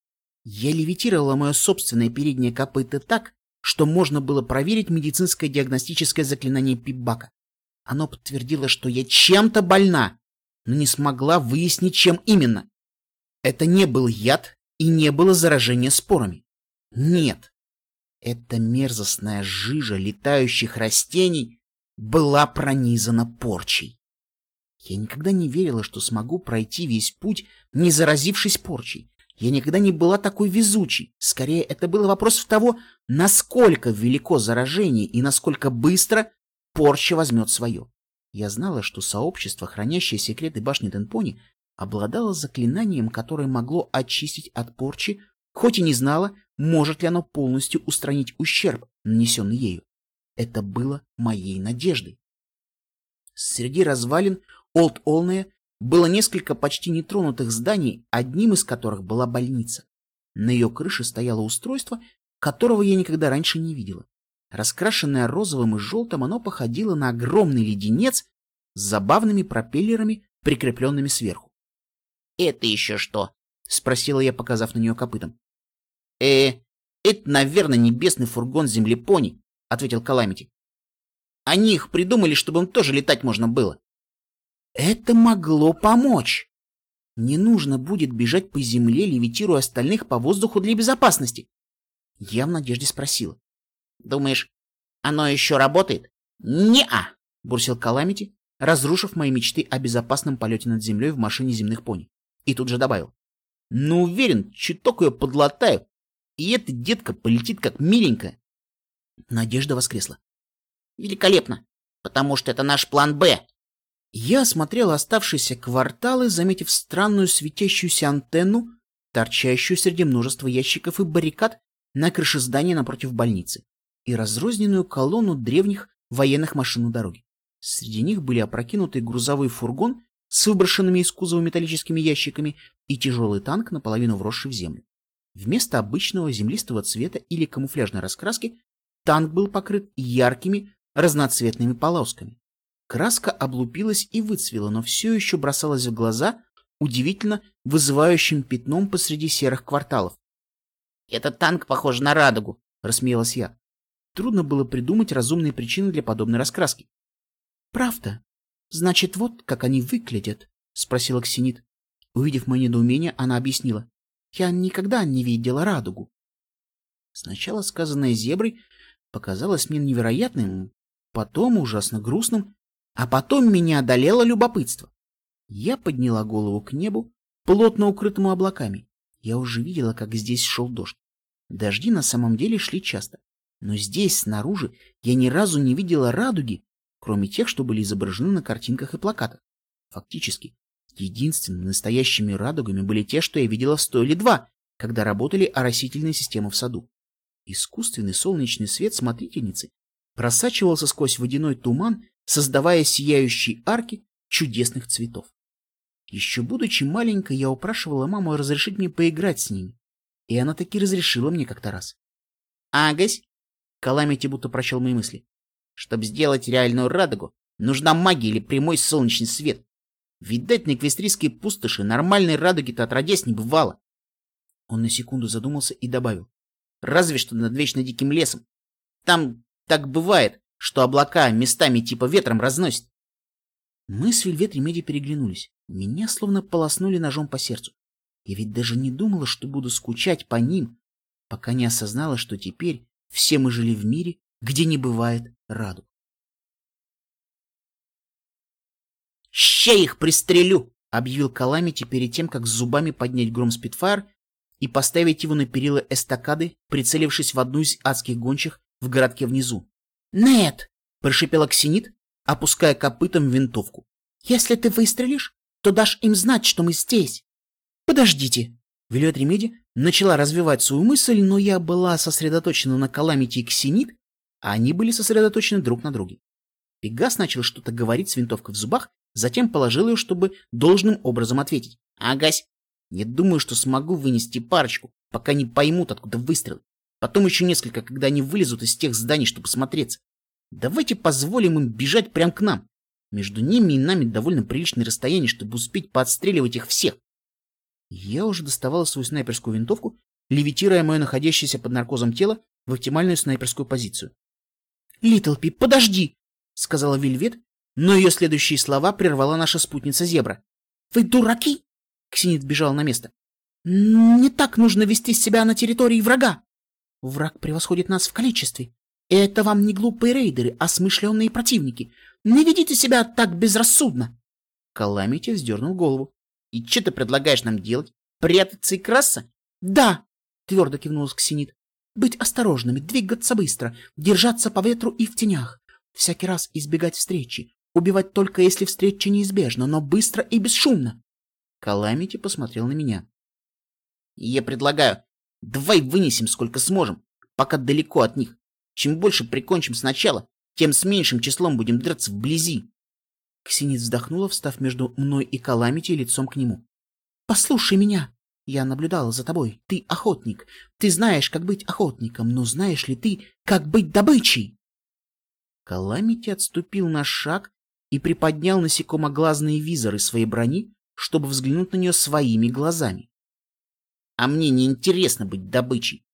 Я левитировала мое собственное переднее копыто так, что можно было проверить медицинское диагностическое заклинание Пипбака. Оно подтвердило, что я чем-то больна, но не смогла выяснить, чем именно. Это не был яд и не было заражения спорами. Нет, эта мерзостная жижа летающих растений была пронизана порчей. Я никогда не верила, что смогу пройти весь путь, не заразившись порчей. Я никогда не была такой везучей. Скорее, это был вопрос в того, насколько велико заражение и насколько быстро порча возьмет свое. Я знала, что сообщество, хранящее секреты башни Денпони, обладало заклинанием, которое могло очистить от порчи, хоть и не знала, может ли оно полностью устранить ущерб, нанесенный ею. Это было моей надеждой. Среди развалин Олд Олнея было несколько почти нетронутых зданий, одним из которых была больница. На ее крыше стояло устройство, которого я никогда раньше не видела. Раскрашенное розовым и желтым, оно походило на огромный леденец с забавными пропеллерами, прикрепленными сверху. — Это еще что? — спросила я, показав на нее копытом. — Э, это, наверное, небесный фургон землепони, — ответил Каламити. — Они их придумали, чтобы им тоже летать можно было. Это могло помочь. Не нужно будет бежать по земле, левитируя остальных по воздуху для безопасности. Я в надежде спросила. Думаешь, оно еще работает? Не-а, бурсил Каламити, разрушив мои мечты о безопасном полете над землей в машине земных пони. И тут же добавил. Но уверен, чуток ее подлатаю, и эта детка полетит как миленькая. Надежда воскресла. Великолепно, потому что это наш план «Б», я осмотрел оставшиеся кварталы, заметив странную светящуюся антенну, торчащую среди множества ящиков и баррикад на крыше здания напротив больницы, и разрозненную колонну древних военных машин у дороги. Среди них были опрокинутый грузовой фургон с выброшенными из кузова металлическими ящиками и тяжелый танк, наполовину вросший в землю. Вместо обычного землистого цвета или камуфляжной раскраски танк был покрыт яркими разноцветными полосками. Краска облупилась и выцвела, но все еще бросалась в глаза удивительно вызывающим пятном посреди серых кварталов. «Этот танк похож на радугу», — рассмеялась я. Трудно было придумать разумные причины для подобной раскраски. «Правда? Значит, вот как они выглядят?» — спросила Ксенит. Увидев мое недоумение, она объяснила. «Я никогда не видела радугу». Сначала сказанное зеброй показалось мне невероятным, потом ужасно грустным, а потом меня одолело любопытство. Я подняла голову к небу, плотно укрытому облаками. Я уже видела, как здесь шел дождь. Дожди на самом деле шли часто. Но здесь, снаружи, я ни разу не видела радуги, кроме тех, что были изображены на картинках и плакатах. Фактически, единственными настоящими радугами были те, что я видела в стойле два, когда работали оросительные системы в саду. Искусственный солнечный свет смотрительницы просачивался сквозь водяной туман создавая сияющие арки чудесных цветов. Еще будучи маленькой, я упрашивала маму разрешить мне поиграть с ними, и она таки разрешила мне как-то раз. «Агась!» — Каламити будто прочел мои мысли. «Чтобы сделать реальную радугу, нужна магия или прямой солнечный свет. Видать, на эквестрийской пустоши нормальной радуги-то отродясь не бывало». Он на секунду задумался и добавил. «Разве что над вечно диким лесом. Там так бывает, что облака местами типа ветром разносит. Мы с Вельвет Ремеди переглянулись. Меня словно полоснули ножом по сердцу. Я ведь даже не думала, что буду скучать по ним, пока не осознала, что теперь все мы жили в мире, где не бывает радуг. «Ща их пристрелю!» — объявил Каламити перед тем, как с зубами поднять гром Спитфайр и поставить его на перила эстакады, прицелившись в одну из адских гончих в городке внизу. «Нет!» — прошипела Ксенит, опуская копытом винтовку. «Если ты выстрелишь, то дашь им знать, что мы здесь!» «Подождите!» Ремеди начала развивать свою мысль, но я была сосредоточена на Каламити и Ксенит, а они были сосредоточены друг на друге. Пегас начал что-то говорить с винтовкой в зубах, затем положил ее, чтобы должным образом ответить. «Агась, не думаю, что смогу вынести парочку, пока не поймут, откуда выстрелы. Потом еще несколько, когда они вылезут из тех зданий, чтобы смотреться. Давайте позволим им бежать прямо к нам. Между ними и нами довольно приличное расстояние, чтобы успеть подстреливать их всех. Я уже доставала свою снайперскую винтовку, левитируя мое находящееся под наркозом тело в оптимальную снайперскую позицию. «Литл Пип, подожди!» — сказала Вильвет, но ее следующие слова прервала наша спутница Зебра. «Вы дураки?» — Ксенит бежал на место. «Не так нужно вести себя на территории врага. Враг превосходит нас в количестве. Это вам не глупые рейдеры, а смышленные противники. Не ведите себя так безрассудно!» Каламити вздернул голову. И что ты предлагаешь нам делать? Прятаться и краса? Да, твердо кивнула Ксенит. Быть осторожными, двигаться быстро, держаться по ветру и в тенях. Всякий раз избегать встречи. Убивать только если встреча неизбежна, но быстро и бесшумно. Каламити посмотрел на меня. Я предлагаю, давай вынесем сколько сможем, пока далеко от них. Чем больше прикончим сначала, тем с меньшим числом будем драться вблизи. Ксенит вздохнула, встав между мной и Каламити лицом к нему. «Послушай меня. Я наблюдала за тобой. Ты охотник. Ты знаешь, как быть охотником, но знаешь ли ты, как быть добычей?» Каламити отступил на шаг и приподнял насекомоглазные визоры своей брони, чтобы взглянуть на нее своими глазами. «А мне не интересно быть добычей.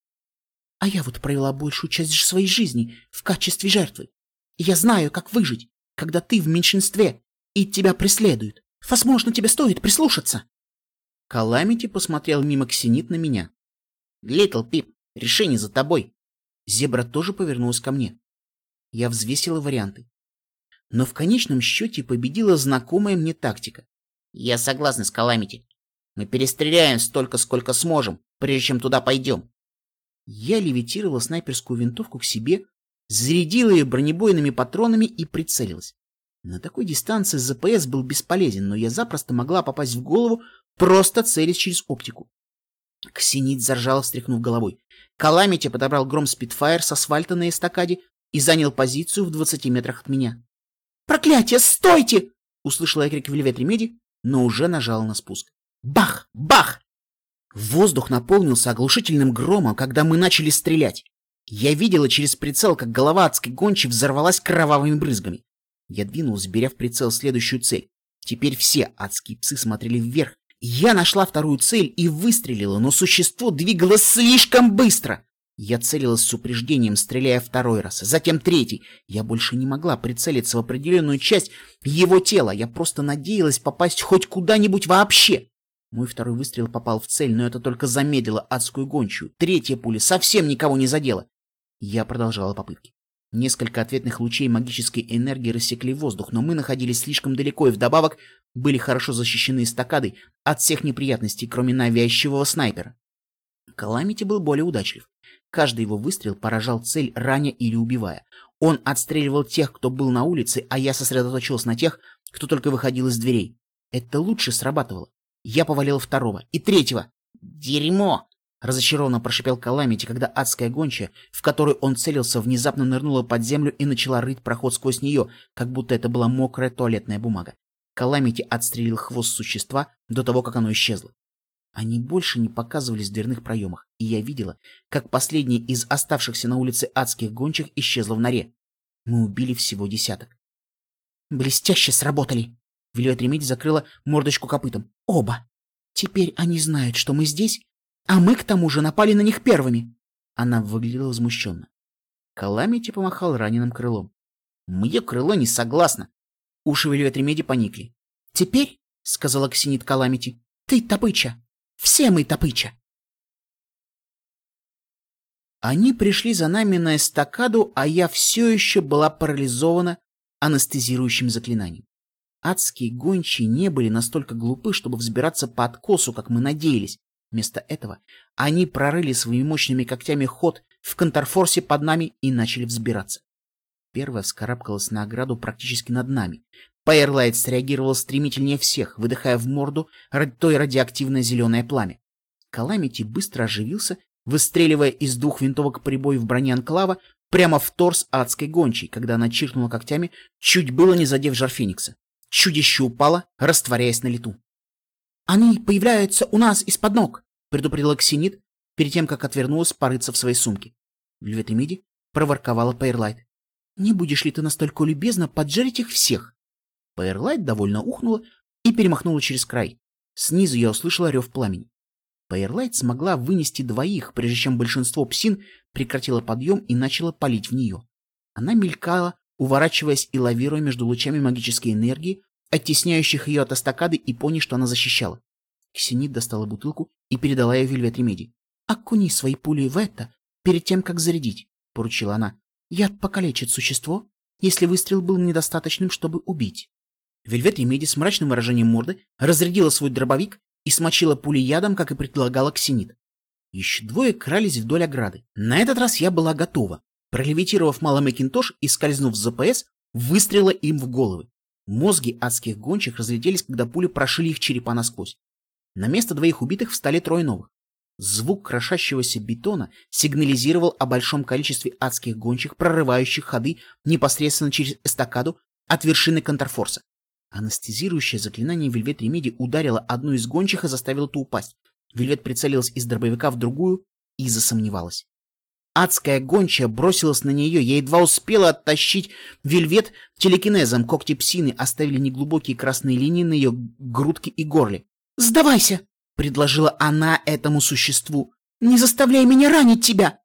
А я вот провела большую часть своей жизни в качестве жертвы. Я знаю, как выжить когда ты в меньшинстве и тебя преследуют. Возможно, тебе стоит прислушаться. Каламити посмотрел мимо Ксенит на меня. Литл Пип, решение за тобой. Зебра тоже повернулась ко мне. Я взвесила варианты. Но в конечном счете победила знакомая мне тактика. Я согласна с Каламити. Мы перестреляем столько, сколько сможем, прежде чем туда пойдем. Я левитировала снайперскую винтовку к себе, зарядила ее бронебойными патронами и прицелилась. На такой дистанции ЗПС был бесполезен, но я запросто могла попасть в голову, просто целясь через оптику. Ксенит заржала, встряхнув головой. Каламити подобрал гром Спитфайр с асфальта на эстакаде и занял позицию в двадцати метрах от меня. «Проклятие, стойте!» — услышала я крик Вельвет Ремеди, но уже нажала на спуск. Бах! Бах! Воздух наполнился оглушительным громом, когда мы начали стрелять. Я видела через прицел, как голова адской гончи взорвалась кровавыми брызгами. Я двинулась, беря в прицел следующую цель. Теперь все адские псы смотрели вверх. Я нашла вторую цель и выстрелила, но существо двигалось слишком быстро. Я целилась с упреждением, стреляя второй раз, затем третий. Я больше не могла прицелиться в определенную часть его тела. Я просто надеялась попасть хоть куда-нибудь вообще. Мой второй выстрел попал в цель, но это только замедлило адскую гончую. Третья пуля совсем никого не задела. Я продолжала попытки. Несколько ответных лучей магической энергии рассекли воздух, но мы находились слишком далеко и вдобавок были хорошо защищены эстакадой от всех неприятностей, кроме навязчивого снайпера. Каламити был более удачлив. Каждый его выстрел поражал цель, раня или убивая. Он отстреливал тех, кто был на улице, а я сосредоточился на тех, кто только выходил из дверей. Это лучше срабатывало. Я повалил второго и третьего. «Дерьмо!» Разочарованно прошипел Каламити, когда адская гончая, в которую он целился, внезапно нырнула под землю и начала рыть проход сквозь нее, как будто это была мокрая туалетная бумага. Каламити отстрелил хвост существа до того, как оно исчезло. Они больше не показывались в дверных проемах, и я видела, как последний из оставшихся на улице адских гончих исчезла в норе. Мы убили всего десяток. «Блестяще сработали!» Ремеди закрыла мордочку копытом. «Оба! Теперь они знают, что мы здесь, а мы, к тому же, напали на них первыми. Она выглядела возмущенно. Каламити помахал раненым крылом. Мое крыло не согласно. Уши Вельвет Ремеди поникли. «Теперь, — сказала Ксенит Каламити, — ты топыча. Все мы топыча». Они пришли за нами на эстакаду, а я все еще была парализована анестезирующим заклинанием. Адские гончие не были настолько глупы, чтобы взбираться по откосу, как мы надеялись. Вместо этого они прорыли своими мощными когтями ход в контрфорсе под нами и начали взбираться. Первая вскарабкалась на ограду практически над нами. Пайерлайт среагировал стремительнее всех, выдыхая в морду той радиоактивное зеленое пламя. Каламити быстро оживился, выстреливая из двух винтовок прибой в броне Анклава прямо в торс адской гончей, когда она чиркнула когтями, чуть было не задев жар Феникса. Чудище упало, растворяясь на лету. «Они появляются у нас из-под ног», — предупредила Ксенит, перед тем, как отвернулась порыться в своей сумке. Вельвет Ремеди проворковала Пайрлайт. «Не будешь ли ты настолько любезно поджарить их всех?» Пайрлайт довольно ухнула и перемахнула через край. Снизу я услышала рев пламени. Пайрлайт смогла вынести двоих, прежде чем большинство псин прекратило подъем и начало палить в нее. Она мелькала, уворачиваясь и лавируя между лучами магической энергии, оттесняющих ее от эстакады и пони, что она защищала. Ксенит достала бутылку и передала ее Вельвет Ремеди. «Окуни свои пули в это перед тем, как зарядить», — поручила она. «Яд покалечит существо, если выстрел был недостаточным, чтобы убить». Вельвет Ремеди с мрачным выражением морды разрядила свой дробовик и смочила пули ядом, как и предполагала Ксенит. Еще двое крались вдоль ограды. На этот раз я была готова. Пролевитировав малый Макинтош и скользнув в ЗПС, выстрела им в головы. Мозги адских гончих разлетелись, когда пули прошили их черепа насквозь. На место двоих убитых встали трое новых. Звук крошащегося бетона сигнализировал о большом количестве адских гончих, прорывающих ходы непосредственно через эстакаду от вершины контрфорса. Анестезирующее заклинание Вельвет Ремеди ударило одну из гончих и заставило ту упасть. Вельвет прицелилась из дробовика в другую и засомневалась. Адская гончая бросилась на нее, я едва успела оттащить вельвет телекинезом. Когти псины оставили неглубокие красные линии на ее грудке и горле. «Сдавайся!» — предложила она этому существу. «Не заставляй меня ранить тебя!»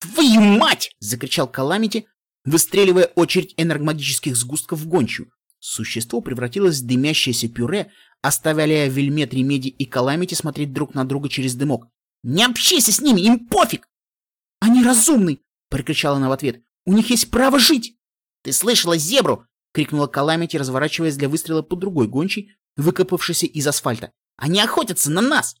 «Твою мать!» — закричал Каламити, выстреливая очередь энергомагических сгустков в гончую. Существо превратилось в дымящееся пюре, оставляя Вельмет, Ремеди и Каламити смотреть друг на друга через дымок. «Не общайся с ними, им пофиг!» «Они разумны!» — прокричала она в ответ. «У них есть право жить!» «Ты слышала зебру!» — крикнула Каламити, разворачиваясь для выстрела по другой гончей, выкопавшейся из асфальта. «Они охотятся на нас!»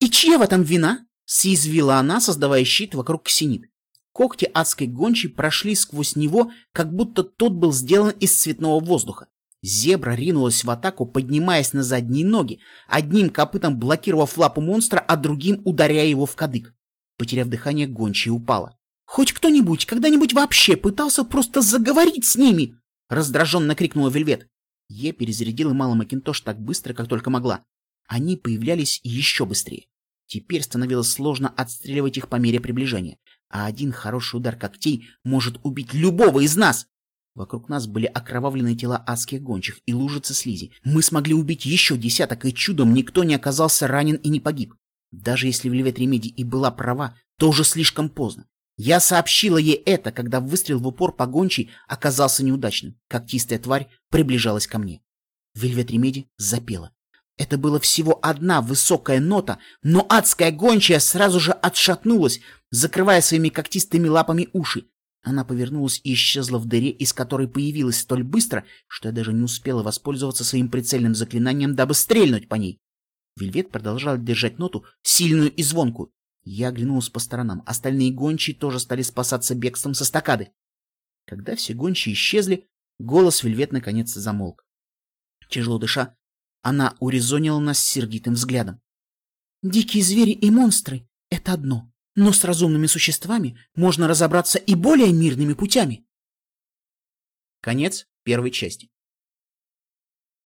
«И чья в этом вина?» — съязвила она, создавая щит вокруг ксенит. Когти адской гончей прошли сквозь него, как будто тот был сделан из цветного воздуха. Зебра ринулась в атаку, поднимаясь на задние ноги, одним копытом блокировав лапу монстра, а другим ударяя его в кадык. Потеряв дыхание, гончая упала. «Хоть кто-нибудь когда-нибудь вообще пытался просто заговорить с ними!» Раздраженно крикнула Вельвет. Я перезарядила мало Макинтош так быстро, как только могла. Они появлялись еще быстрее. Теперь становилось сложно отстреливать их по мере приближения. А один хороший удар когтей может убить любого из нас. Вокруг нас были окровавленные тела адских гончих и лужицы слизи. Мы смогли убить еще десяток, и чудом никто не оказался ранен и не погиб. Даже если Вельвет Ремеди и была права, то уже слишком поздно. Я сообщила ей это, когда выстрел в упор по гончей оказался неудачным. Когтистая тварь приближалась ко мне. Вельвет Ремеди запела. Это было всего одна высокая нота, но адская гончая сразу же отшатнулась, закрывая своими когтистыми лапами уши. Она повернулась и исчезла в дыре, из которой появилась столь быстро, что я даже не успела воспользоваться своим прицельным заклинанием, дабы стрельнуть по ней. Вельвет продолжал держать ноту, сильную и звонкую. Я оглянулась по сторонам. Остальные гончие тоже стали спасаться бегством со стакады. Когда все гончие исчезли, голос Вельвет наконец замолк. Тяжело дыша, она урезонила нас сердитым взглядом. «Дикие звери и монстры — это одно, но с разумными существами можно разобраться и более мирными путями». Конец первой части.